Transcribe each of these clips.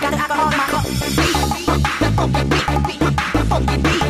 Got the alcohol in my cup.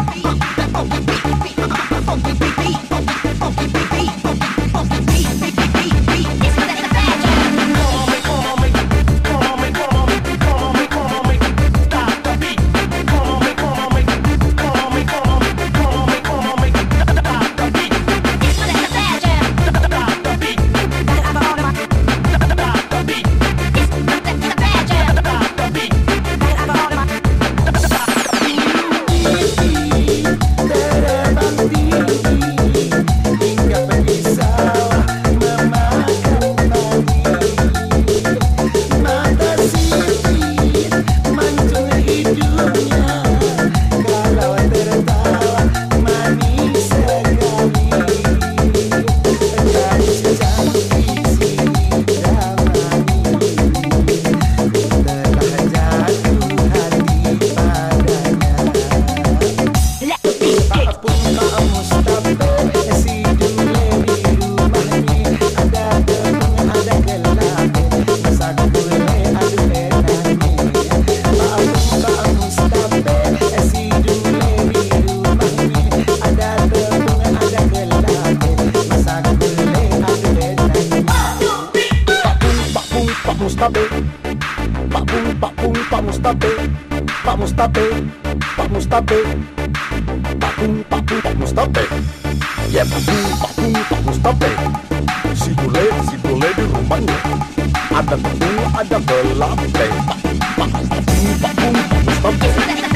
Mustabe. Pak Bung, Pak Bung, Pak Mustabe. Pak Mustabe, Pak Mustabe. Pak Bung, Pak Bung, Pak Mustabe. Ya Pak Bung, Pak Bung, Pak Mustabe. Si Bule, si Bule di rumahnya. Ada tepung, ada belape. Pak Bung, Pak Bung, Pak Mustabe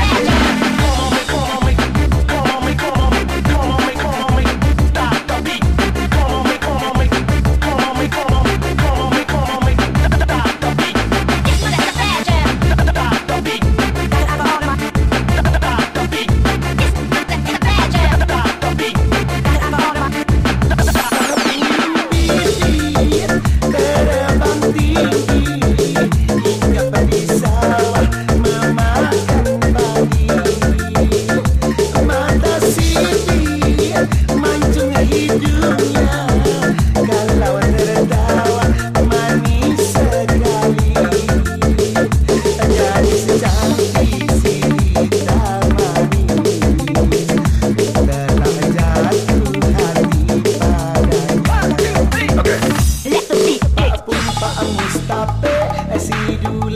tepung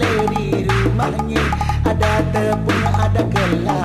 ada gelap masak gulai aduh enaknya